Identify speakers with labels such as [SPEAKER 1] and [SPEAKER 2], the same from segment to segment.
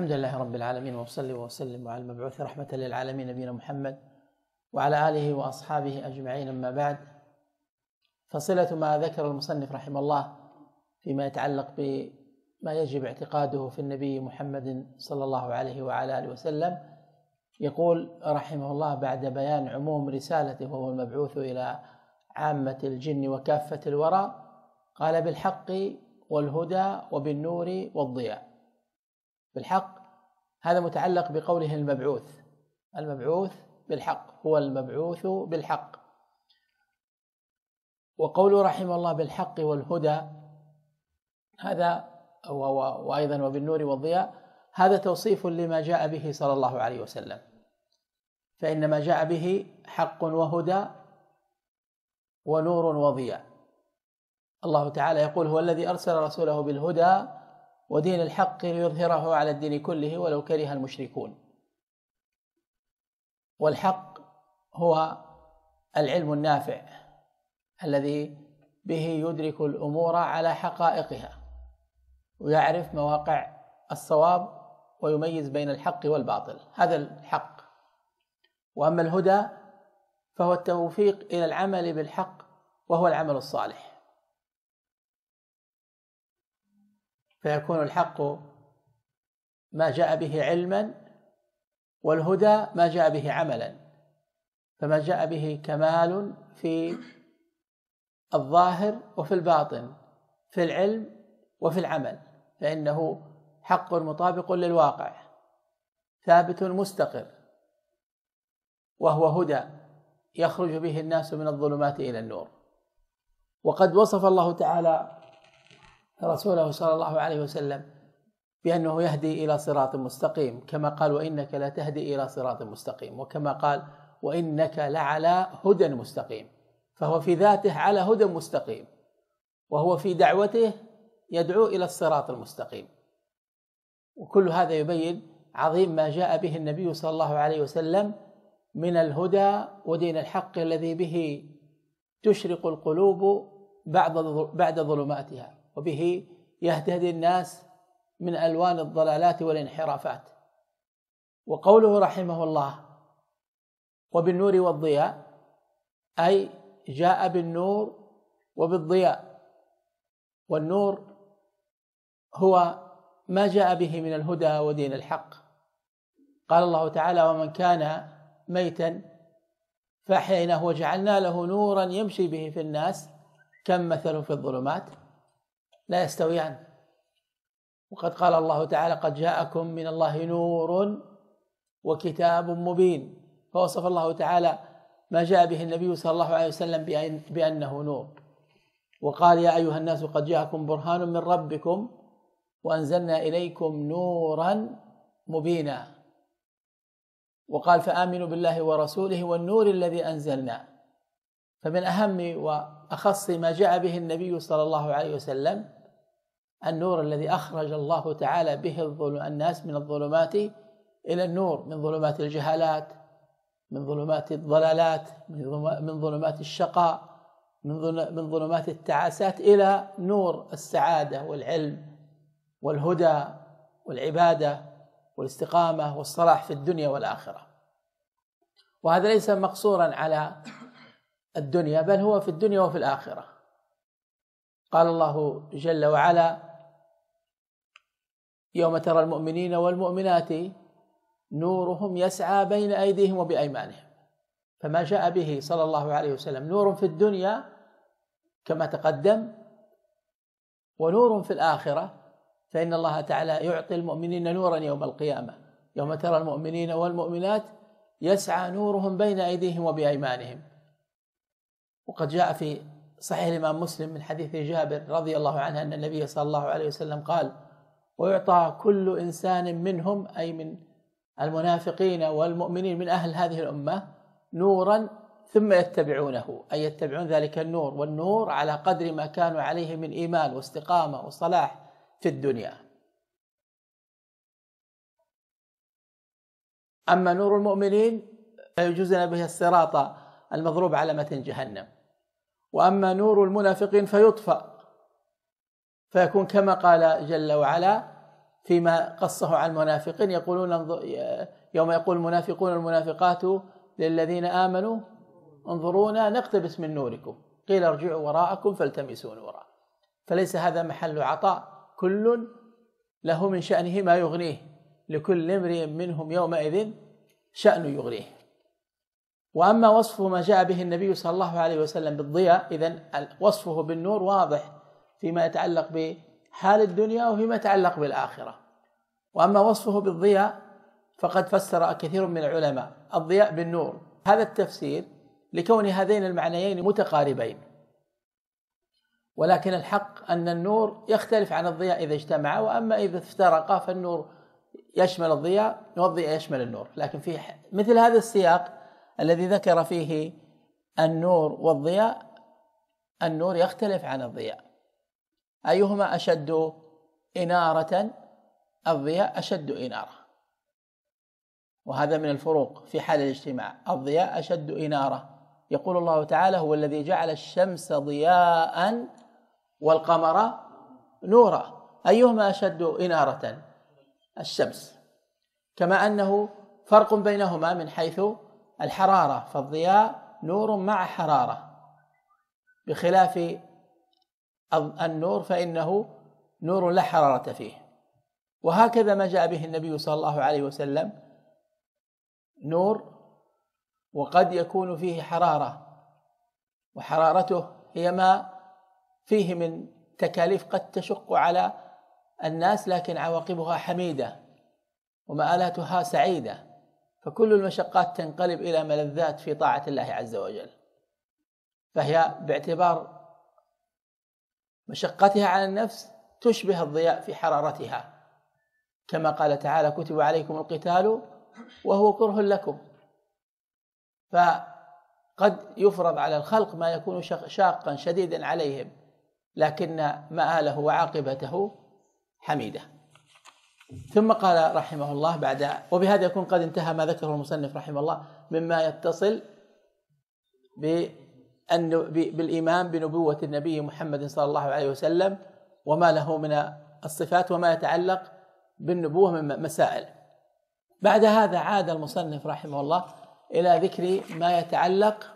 [SPEAKER 1] الحمد لله رب العالمين وصلي وسلم على المبعوث رحمة للعالمين نبينا محمد وعلى آله وأصحابه أجمعين. أما بعد فصلة ما ذكر المصنف رحمه الله فيما يتعلق بما يجب اعتقاده في النبي محمد صلى الله عليه وعلى آله وسلم يقول رحمه الله بعد بيان عموم رسالته وهو المبعوث إلى عامة الجن وكافة الورى قال بالحق والهدى وبالنور والضياء. بالحق. هذا متعلق بقوله المبعوث. المبعوث بالحق هو المبعوث بالحق. وقوله رحمه الله بالحق والهدى هذا وأيضا وبالنور والضياء هذا توصيف لما جاء به صلى الله عليه وسلم. فإن ما جاء به حق وهدى ونور وضياء. الله تعالى يقول هو الذي أرسل رسوله بالهدى ودين الحق ليظهره على الدين كله ولو كره المشركون. والحق هو العلم النافع الذي به يدرك الأمور على حقائقها ويعرف مواقع الصواب ويميز بين الحق والباطل. هذا الحق. وأما الهدى فهو التوفيق إلى العمل بالحق وهو العمل الصالح. فيكون الحق ما جاء به علما والهدى ما جاء به عملا فما جاء به كمال في الظاهر وفي الباطن في العلم وفي العمل فإنه حق مطابق للواقع ثابت مستقر وهو هدى يخرج به الناس من الظلمات إلى النور. وقد وصف الله تعالى رسوله صلى الله عليه وسلم بأنه يهدي إلى صراط مستقيم كما قال وإنك لا تهدي إلى صراط مستقيم وكما قال وإنك لعلى هدى مستقيم. فهو في ذاته على هدى مستقيم وهو في دعوته يدعو إلى الصراط المستقيم. وكل هذا يبين عظيم ما جاء به النبي صلى الله عليه وسلم من الهدى ودين الحق الذي به تشرق القلوب بعد ظلماتها. وبه يهتدي الناس من ألوان الضلالات والانحرافات. وقوله رحمه الله وبالنور والضياء أي جاء بالنور وبالضياء. والنور هو ما جاء به من الهدى ودين الحق. قال الله تعالى ومن كان ميتا فأحييناه وجعلنا له نورا يمشي به في الناس كم مثل في الظلمات. لا يستويان وقد قال الله تعالى قد جاءكم من الله نور وكتاب مبين. فوصف الله تعالى ما جاء به النبي صلى الله عليه وسلم بأنه نور. وقال يا أيها الناس قد جاءكم برهان من ربكم وأنزلنا إليكم نورا مبينا. وقال فآمنوا بالله ورسوله والنور الذي أنزلنا. فمن أهم وأخص ما جاء به النبي صلى الله عليه وسلم النور الذي أخرج الله تعالى به الناس من الظلمات إلى النور من ظلمات الجهالات من ظلمات الضلالات من ظلمات الشقاء من ظلمات التعاسات إلى نور السعادة والعلم والهدى والعبادة والاستقامة والصلاح في الدنيا والآخرة. وهذا ليس مقصورا على الدنيا بل هو في الدنيا وفي الآخرة. قال الله جل وعلا يوم ترى المؤمنين والمؤمنات نورهم يسعى بين أيديهم وبأيمانهم. فما جاء به صلى الله عليه وسلم نور في الدنيا كما تقدم ونور في الآخرة فإن الله تعالى يعطي المؤمنين نورا يوم القيامة. يوم ترى المؤمنين والمؤمنات يسعى نورهم بين أيديهم وبأيمانهم. وقد جاء في صحيح الإمام مسلم من حديث جابر رضي الله عنه أن النبي صلى الله عليه وسلم قال ويعطى كل إنسان منهم أي من المنافقين والمؤمنين من أهل هذه الأمة نورا ثم يتبعونه أي يتبعون ذلك النور والنور على قدر ما كانوا عليه من إيمان واستقامة وصلاح في الدنيا. أما نور المؤمنين فيجوزن به الصراط المضروب على متن جهنم. وأما نور المنافقين فيطفأ. فيكون كما قال جل وعلا فيما قصه عن المنافقين يقولون يوم يقول المنافقون المنافقات للذين آمنوا انظرونا نقتبس من نوركم. قيل ارجعوا وراءكم فالتمسوا نورا فليس هذا محل عطاء. كل له من شأنه ما يغنيه. لكل امرئ منهم يومئذ شأن يغنيه. وأما وصف ما جاء به النبي صلى الله عليه وسلم بالضياء إذا وصفه بالنور واضح. فيما يتعلق بحال الدنيا وفيما يتعلق بالآخرة. وأما وصفه بالضياء فقد فسر كثير من العلماء الضياء بالنور. هذا التفسير لكون هذين المعنيين متقاربين. ولكن الحق أن النور يختلف عن الضياء إذا اجتمع وأما إذا افترقا فالنور يشمل الضياء والضياء يشمل النور. لكن في مثل هذا السياق الذي ذكر فيه النور والضياء النور يختلف عن الضياء. أيهما أشد إنارة؟ الضياء أشد إنارة. وهذا من الفروق في حال الاجتماع. الضياء أشد إنارة. يقول الله تعالى هو الذي جعل الشمس ضياء والقمر نورا. أيهما أشد إنارة؟ الشمس. كما أنه فرق بينهما من حيث الحرارة فالضياء نور مع حرارة بخلاف النور فإنه نور لا حرارة فيه. وهكذا ما جاء به النبي صلى الله عليه وسلم. نور وقد يكون فيه حرارة وحرارته هي ما فيه من تكاليف قد تشق على الناس لكن عواقبها حميدة ومآلاتها سعيدة. فكل المشقات تنقلب إلى ملذات في طاعة الله عز وجل. فهي باعتبار مشقتها على النفس تشبه الضياء في حرارتها. كما قال تعالى كتب عليكم القتال وهو كره لكم. فقد يفرض على الخلق ما يكون شاقا شديدا عليهم لكن مآله وعاقبته حميدة. ثم قال رحمه الله بعد وبهذا يكون قد انتهى ما ذكره المصنف رحمه الله مما يتصل بالإيمان بنبوة النبي محمد صلى الله عليه وسلم وما له من الصفات وما يتعلق بالنبوة من مسائل. بعد هذا عاد المصنف رحمه الله إلى ذكر ما يتعلق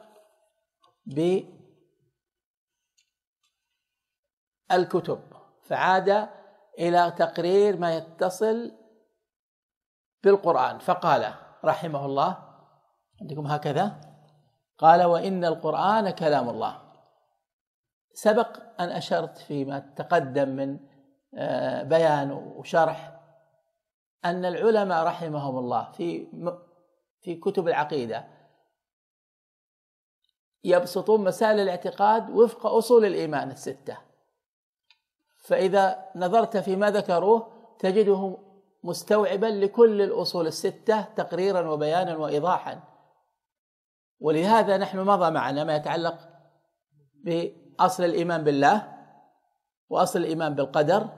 [SPEAKER 1] بالكتب فعاد إلى تقرير ما يتصل بالقرآن. فقال رحمه الله عندكم هكذا؟ قال وإن القرآن كلام الله. سبق أن أشرت فيما تقدم من آه، بيان وشرح أن العلماء رحمهم الله في في كتب العقيدة يبسطون مسائل الاعتقاد وفق أصول الإيمان الستة. فإذا نظرت فيما ذكروه تجده مستوعبا لكل الأصول الستة تقريرا وبيانا وإيضاحا. ولهذا نحن مضى معنا ما يتعلق بأصل الإيمان بالله وأصل الإيمان بالقدر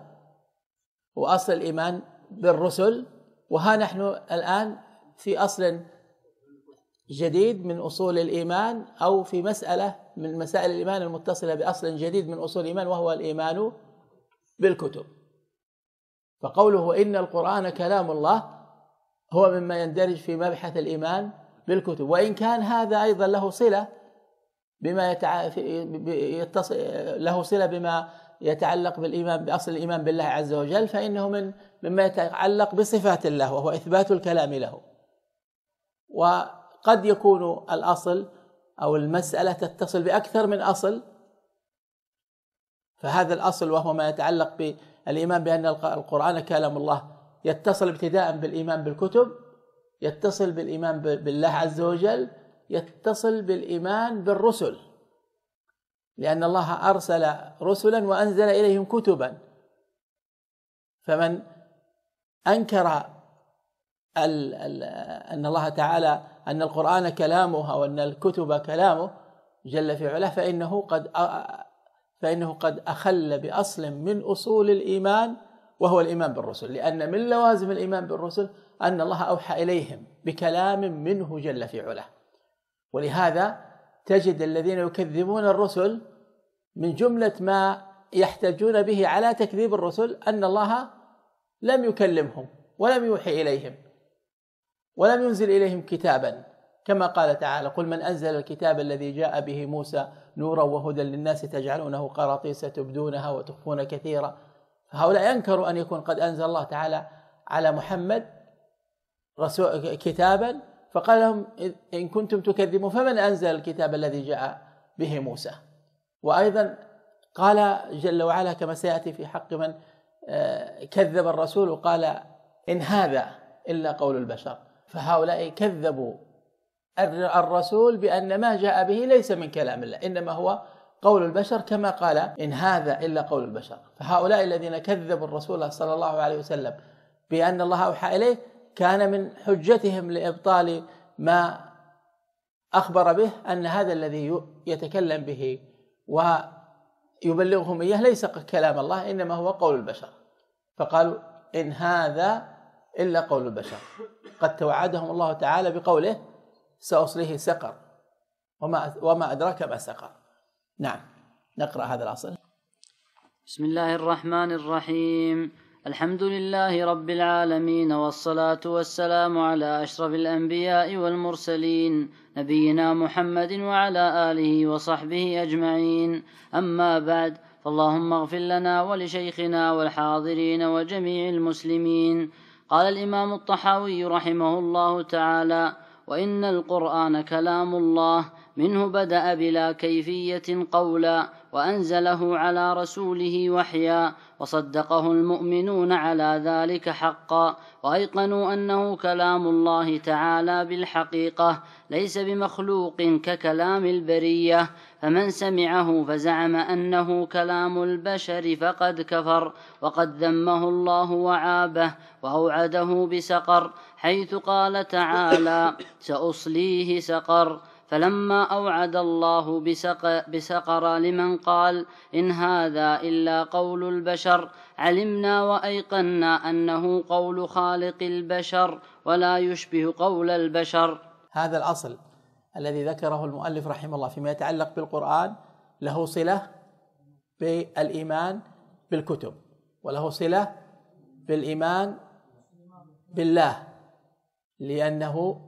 [SPEAKER 1] وأصل الإيمان بالرسل وها نحن الآن في أصل جديد من أصول الإيمان أو في مسألة من مسائل الإيمان المتصلة بأصل جديد من أصول الإيمان وهو الإيمان بالكتب. فقوله إن القرآن كلام الله هو مما يندرج في مبحث الإيمان بالكتب وإن كان هذا أيضا له صلة بما يتع... يتص... له صلة بما يتعلق بالإيمان بأصل الإيمان بالله عز وجل فإنه من مما يتعلق بصفات الله وهو إثبات الكلام له. وقد يكون الأصل أو المسألة تتصل بأكثر من أصل فهذا الأصل وهو ما يتعلق بالإيمان بأن القرآن كلام الله يتصل ابتداء بالإيمان بالكتب يتصل بالإيمان بالله عز وجل يتصل بالإيمان بالرسل. لأن الله أرسل رسلا وأنزل إليهم كتبا. فمن أنكر أن الله تعالى أن القرآن كلامه أو أن الكتب كلامه جل في علاه فإنه قد فإنه قد أخل بأصل من أصول الإيمان وهو الإيمان بالرسل. لأن من لوازم الإيمان بالرسل أن الله أوحى إليهم بكلام منه جل في علاه. ولهذا تجد الذين يكذبون الرسل من جملة ما يحتجون به على تكذيب الرسل أن الله لم يكلمهم ولم يوحي إليهم ولم ينزل إليهم كتابا. كما قال تعالى قل من أنزل الكتاب الذي جاء به موسى نورا وهدى للناس تجعلونه قراطيس تبدونها وتخفون كثيرا فهؤلاء ينكروا أن يكون قد أنزل الله تعالى على محمد كتابا فقال لهم إن كنتم تكذبون فمن أنزل الكتاب الذي جاء به موسى؟ وأيضا قال جل وعلا كما سيأتي في حق من آه، كذب الرسول وقال إن هذا إلا قول البشر. فهؤلاء كذبوا الرسول بأن ما جاء به ليس من كلام الله إنما هو قول البشر كما قال إن هذا إلا قول البشر. فهؤلاء الذين كذبوا الرسول صلى الله عليه وسلم بأن الله أوحى إليه كان من حجتهم لإبطال ما أخبر به أن هذا الذي يتكلم به ويبلغهم إياه ليس كلام الله إنما هو قول البشر. فقالوا إن هذا إلا قول البشر. قد توعدهم الله تعالى بقوله سأصليه سقر. وما وما أدراك ما سقر. نعم نقرأ هذا الأصل.
[SPEAKER 2] بسم الله الرحمن الرحيم. الحمد لله رب العالمين والصلاة والسلام على أشرف الأنبياء والمرسلين نبينا محمد وعلى آله وصحبه أجمعين. أما بعد فاللهم اغفر لنا ولشيخنا والحاضرين وجميع المسلمين. قال الإمام الطحاوي رحمه الله تعالى وإن القرآن كلام الله منه بدأ بلا كيفية قولا وأنزله على رسوله وحيا وصدقه المؤمنون على ذلك حقا وأيقنوا أنه كلام الله تعالى بالحقيقة ليس بمخلوق ككلام البرية فمن سمعه فزعم أنه كلام البشر فقد كفر وقد ذمه الله وعابه وأوعده بسقر حيث قال تعالى سأصليه سقر فلما أوعد الله بسقر لمن قال إن هذا إلا قول البشر. علمنا وأيقنا أنه قول خالق البشر ولا يشبه قول البشر.
[SPEAKER 1] هذا الأصل الذي ذكره المؤلف رحمه الله فيما يتعلق بالقرآن له صلة بالإيمان بالكتب وله صلة بالإيمان بالله لأنه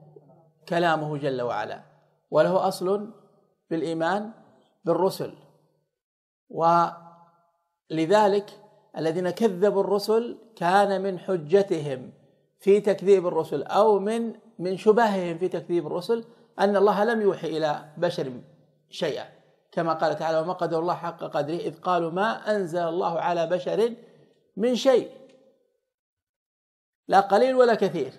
[SPEAKER 1] كلامه جل وعلا. وله أصل بالإيمان بالرسل. ولذلك الذين كذبوا الرسل كان من حجتهم في تكذيب الرسل أو من من شبههم في تكذيب الرسل أن الله لم يوحي إلى بشر شيئا. كما قال تعالى وما قدر الله حق قدره إذ قالوا ما أنزل الله على بشر من شيء. لا قليل ولا كثير.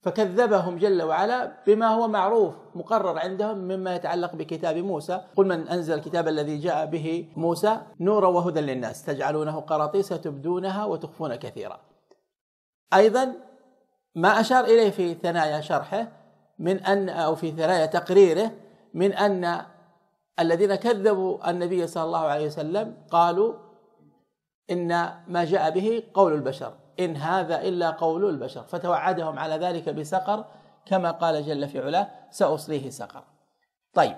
[SPEAKER 1] فكذبهم جل وعلا بما هو معروف مقرر عندهم مما يتعلق بكتاب موسى. قل من أنزل الكتاب الذي جاء به موسى نورا وهدى للناس. تجعلونه قراطيس تبدونها وتخفون كثيرا. أيضا ما أشار إليه في ثنايا شرحه من أن أو في ثنايا تقريره من أن الذين كذبوا النبي صلى الله عليه وسلم قالوا إن ما جاء به قول البشر. إن هذا إلا قول البشر فتوعدهم على ذلك بسقر كما قال جل في علاه سأصليه سقر. طيب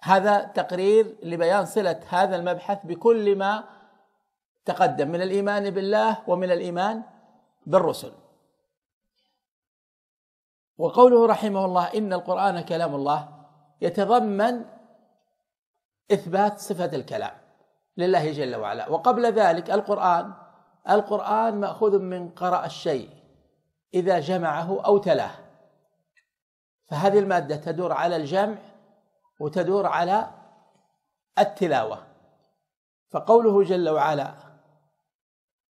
[SPEAKER 1] هذا تقرير لبيان صلة هذا المبحث بكل ما تقدم من الإيمان بالله ومن الإيمان بالرسل. وقوله رحمه الله إن القرآن كلام الله يتضمن إثبات صفة الكلام لله جل وعلا. وقبل ذلك القرآن القرآن مأخوذ من قرأ الشيء إذا جمعه أو تلاه. فهذه المادة تدور على الجمع وتدور على التلاوة. فقوله جل وعلا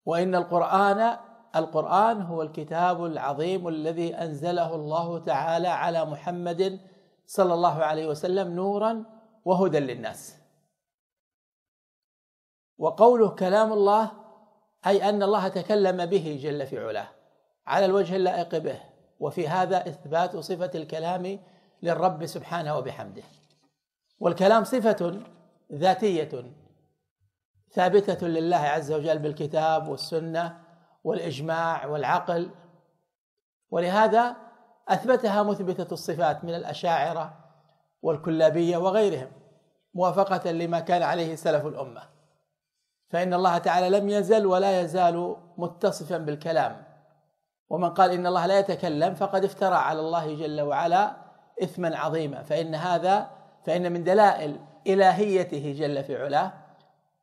[SPEAKER 1] وإن القرآن القرآن هو الكتاب العظيم الذي أنزله الله تعالى على محمد صلى الله عليه وسلم نورا وهدى للناس. وقوله كلام الله أي أن الله تكلم به جل في علاه على الوجه اللائق به وفي هذا إثبات صفة الكلام للرب سبحانه وبحمده. والكلام صفة ذاتية ثابتة لله عز وجل بالكتاب والسنة والإجماع والعقل. ولهذا أثبتها مثبتة الصفات من الأشاعرة والكلابية وغيرهم موافقة لما كان عليه سلف الأمة. فإن الله تعالى لم يزل ولا يزال متصفا بالكلام. ومن قال إن الله لا يتكلم فقد افترى على الله جل وعلا إثما عظيما. فإن هذا فإن من دلائل إلهيته جل في علاه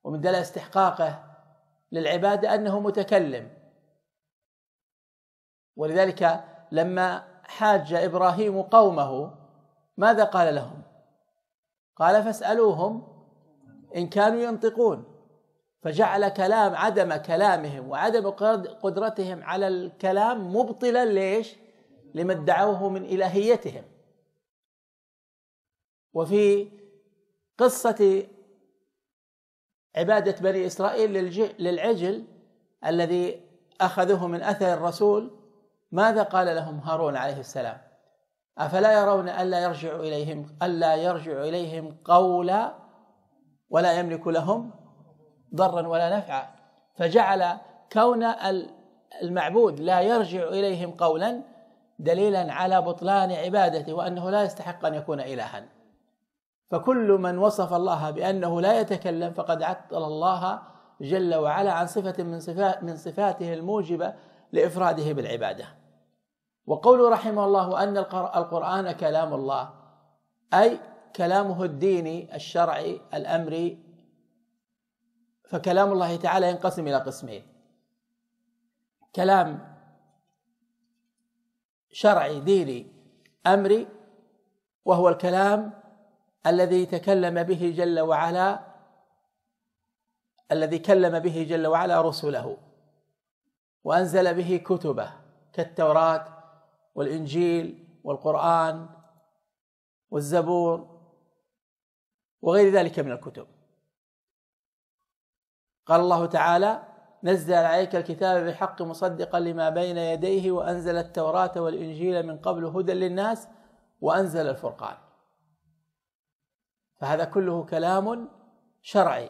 [SPEAKER 1] ومن دلائل استحقاقه للعبادة أنه متكلم. ولذلك لما حاج إبراهيم قومه ماذا قال لهم؟ قال فاسألوهم إن كانوا ينطقون. فجعل كلام عدم كلامهم وعدم قدرتهم على الكلام مبطلا ليش لما ادعوه من إلهيتهم. وفي قصة عبادة بني إسرائيل للعجل الذي أخذوه من أثر الرسول ماذا قال لهم هارون عليه السلام؟ أفلا يرون ألا يرجع إليهم ألا يرجع إليهم قولا ولا يملك لهم ضرا ولا نفعا. فجعل كون المعبود لا يرجع إليهم قولا دليلا على بطلان عبادته وأنه لا يستحق أن يكون إلها. فكل من وصف الله بأنه لا يتكلم فقد عطل الله جل وعلا عن صفة من صفات من صفاته الموجبة لإفراده بالعبادة. وقوله رحمه الله أن القرآن كلام الله أي كلامه الديني الشرعي الأمري فكلام الله تعالى ينقسم إلى قسمين. كلام شرعي ديني أمري وهو الكلام الذي تكلم به جل وعلا الذي كلم به جل وعلا رسله وأنزل به كتبه كالتوراة والإنجيل والقرآن والزبور وغير ذلك من الكتب. قال الله تعالى نزل عليك الكتاب بالحق مصدقا لما بين يديه وأنزل التوراة والإنجيل من قبل هدى للناس وأنزل الفرقان. فهذا كله كلام شرعي.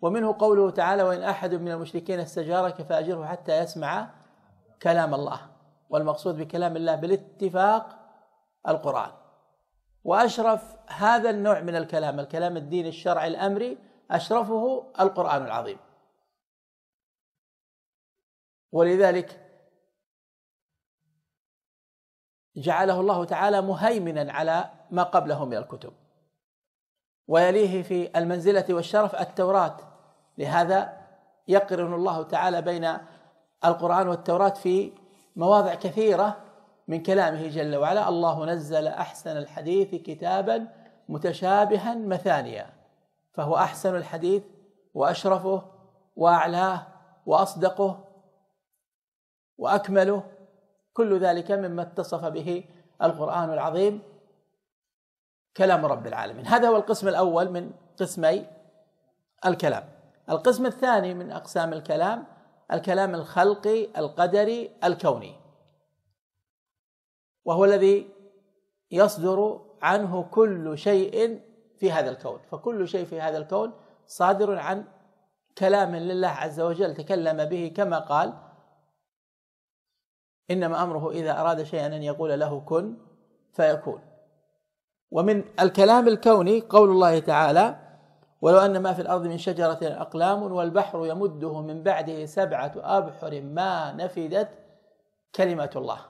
[SPEAKER 1] ومنه قوله تعالى وإن أحد من المشركين استجارك فأجره حتى يسمع كلام الله. والمقصود بكلام الله بالاتفاق القرآن. وأشرف هذا النوع من الكلام الكلام الديني الشرعي الأمري أشرفه القرآن العظيم. ولذلك جعله الله تعالى مهيمنا على ما قبله من الكتب. ويليه في المنزلة والشرف التوراة لهذا يقرن الله تعالى بين القرآن والتوراة في مواضع كثيرة من كلامه جل وعلا. الله نزل أحسن الحديث كتابا متشابها مثانيا فهو أحسن الحديث وأشرفه وأعلاه وأصدقه وأكمله كل ذلك مما اتصف به القرآن العظيم كلام رب العالمين. هذا هو القسم الأول من قسمي الكلام. القسم الثاني من أقسام الكلام الكلام الخلقي القدري الكوني. وهو الذي يصدر عنه كل شيء في هذا الكون. فكل شيء في هذا الكون صادر عن كلام لله عز وجل تكلم به كما قال إنما أمره إذا أراد شيئا أن يقول له كن فيكون. ومن الكلام الكوني قول الله تعالى ولو أن ما في الأرض من شجرة أقلام والبحر يمده من بعده سبعة أبحر ما نفدت كلمة الله.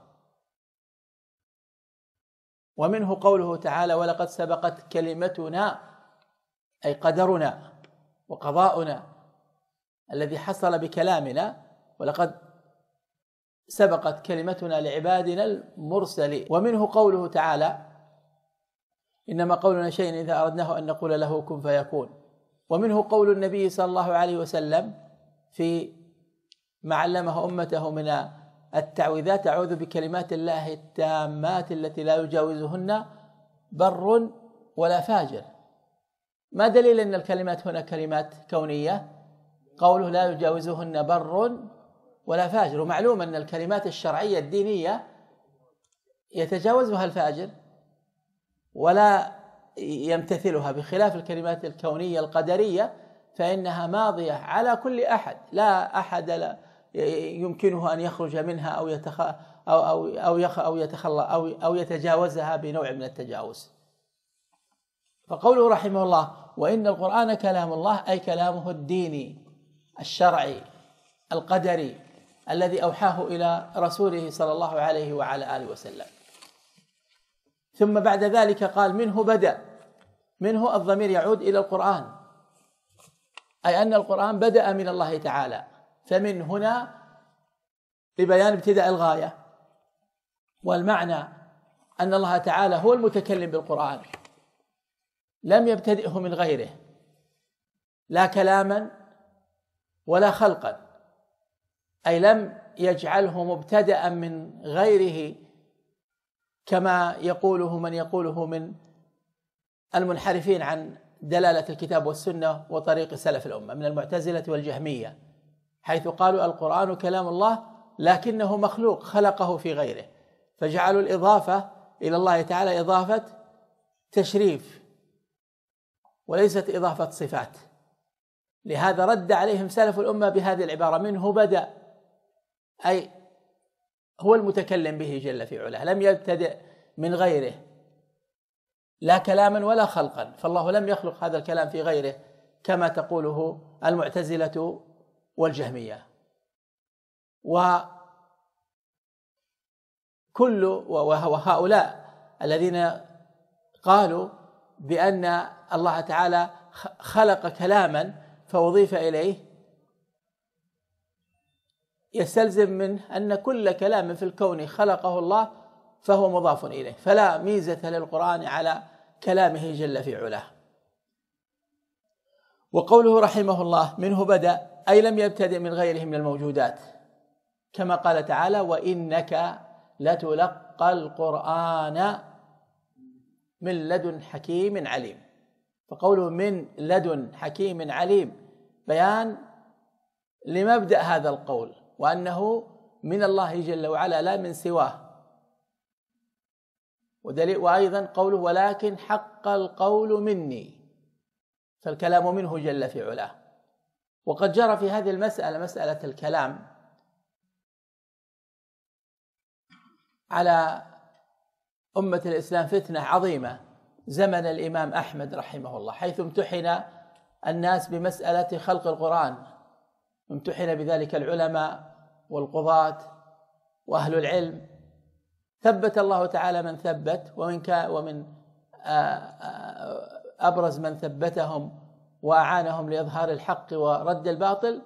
[SPEAKER 1] ومنه قوله تعالى ولقد سبقت كلمتنا أي قدرنا وقضاؤنا الذي حصل بكلامنا ولقد سبقت كلمتنا لعبادنا المرسلين. ومنه قوله تعالى إنما قولنا شيء إذا أردناه أن نقول له كن فيكون. ومنه قول النبي صلى الله عليه وسلم في ما علمه أمته من التعويذات أعوذ بكلمات الله التامات التي لا يجاوزهن بر ولا فاجر. ما دليل أن الكلمات هنا كلمات كونية؟ قوله لا يجاوزهن بر ولا فاجر. ومعلوم أن الكلمات الشرعية الدينية يتجاوزها الفاجر ولا يمتثلها بخلاف الكلمات الكونية القدرية فإنها ماضية على كل أحد. لا أحد لا يمكنه أن يخرج منها أو يتخ أو أو أو يخ أو يتخلى أو أو يتجاوزها بنوع من التجاوز. فقوله رحمه الله: وإن القرآن كلام الله أي كلامه الديني الشرعي القدري. الذي أوحاه إلى رسوله صلى الله عليه وعلى آله وسلم. ثم بعد ذلك قال منه بدأ. منه الضمير يعود إلى القرآن. أي أن القرآن بدأ من الله تعالى. فمن هنا ببيان ابتداء الغاية. والمعنى أن الله تعالى هو المتكلم بالقرآن. لم يبتدئه من غيره. لا كلاما ولا خلقا. أي لم يجعله مبتدأ من غيره كما يقوله من يقوله من المنحرفين عن دلالة الكتاب والسنة وطريق سلف الأمة من المعتزلة والجهمية حيث قالوا القرآن كلام الله لكنه مخلوق خلقه في غيره فجعلوا الإضافة إلى الله تعالى إضافة تشريف وليست إضافة صفات. لهذا رد عليهم سلف الأمة بهذه العبارة منه بدأ أي هو المتكلم به جل في علاه لم يبتدئ من غيره لا كلاما ولا خلقا فالله لم يخلق هذا الكلام في غيره كما تقوله المعتزلة والجهمية. وكل وهؤلاء الذين قالوا بأن الله تعالى خلق كلاما فأضيف إليه يستلزم منه أن كل كلام في الكون خلقه الله فهو مضاف إليه فلا ميزة للقرآن على كلامه جل في علاه. وقوله رحمه الله منه بدأ أي لم يبتدئ من غيره من الموجودات. كما قال تعالى وإنك لتلقى القرآن من لدن حكيم عليم. فقوله من لدن حكيم عليم بيان لمبدأ هذا القول. وأنه من الله جل وعلا لا من سواه. ودليل وأيضا قوله ولكن حق القول مني. فالكلام منه جل في علاه. وقد جرى في هذه المسألة مسألة الكلام على أمة الإسلام فتنة عظيمة زمن الإمام أحمد رحمه الله حيث امتحن الناس بمسألة خلق القرآن. امتحن بذلك العلماء والقضاة وأهل العلم. ثبت الله تعالى من ثبت ومن ومن أبرز من ثبتهم وأعانهم لإظهار الحق ورد الباطل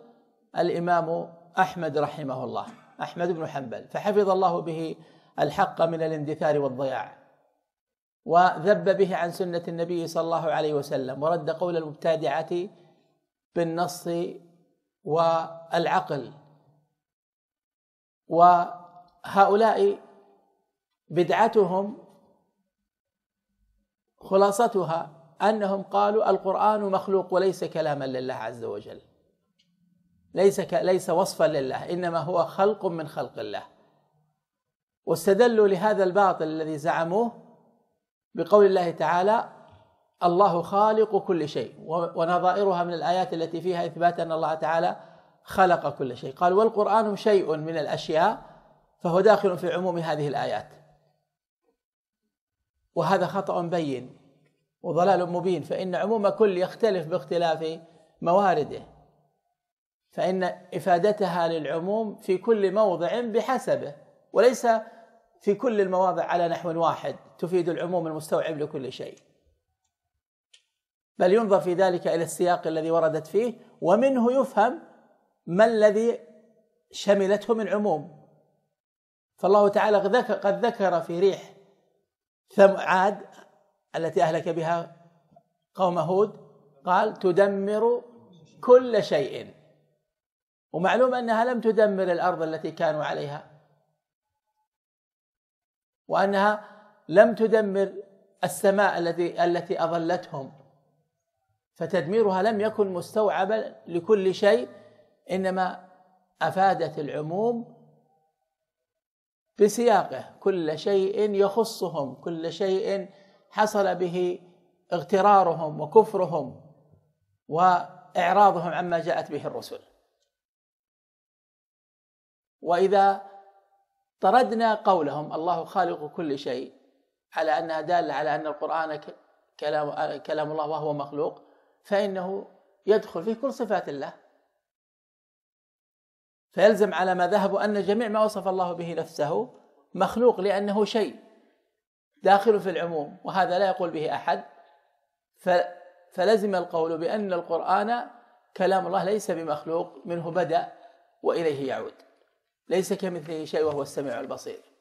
[SPEAKER 1] الإمام أحمد رحمه الله أحمد بن حنبل. فحفظ الله به الحق من الاندثار والضياع وذب به عن سنة النبي صلى الله عليه وسلم ورد قول المبتدعة بالنص والعقل. وهؤلاء بدعتهم خلاصتها أنهم قالوا القرآن مخلوق وليس كلاما لله عز وجل. ليس ك... ليس وصفا لله إنما هو خلق من خلق الله. واستدلوا لهذا الباطل الذي زعموه بقول الله تعالى الله خالق كل شيء ونظائرها من الآيات التي فيها إثبات أن الله تعالى خلق كل شيء. قال والقرآن شيء من الأشياء فهو داخل في عموم هذه الآيات. وهذا خطأ بين وضلال مبين فإن عموم كل يختلف باختلاف مواردة. فإن إفادتها للعموم في كل موضع بحسبه وليس في كل المواضع على نحو واحد تفيد العموم المستوعب لكل شيء. بل ينظر في ذلك إلى السياق الذي وردت فيه ومنه يفهم ما الذي شملته من عموم؟ فالله تعالى قد ذكر في ريح عاد التي أهلك بها قوم هود قال تدمر كل شيء. ومعلوم أنها لم تدمر الأرض التي كانوا عليها. وأنها لم تدمر السماء التي التي أظلتهم. فتدميرها لم يكن مستوعبا لكل شيء إنما أفادت العموم بسياقه. كل شيء يخصهم كل شيء حصل به اغترارهم وكفرهم وإعراضهم عما جاءت به الرسل. وإذا طردنا قولهم الله خالق كل شيء على أنها دالة على أن القرآن كلام كلام الله وهو مخلوق فإنه يدخل في كل صفات الله. فيلزم على ما ذهبوا أن جميع ما وصف الله به نفسه مخلوق لأنه شيء داخل في العموم وهذا لا يقول به أحد. فلزم القول بأن القرآن كلام الله ليس بمخلوق منه بدأ وإليه يعود. ليس كمثله شيء وهو السميع البصير.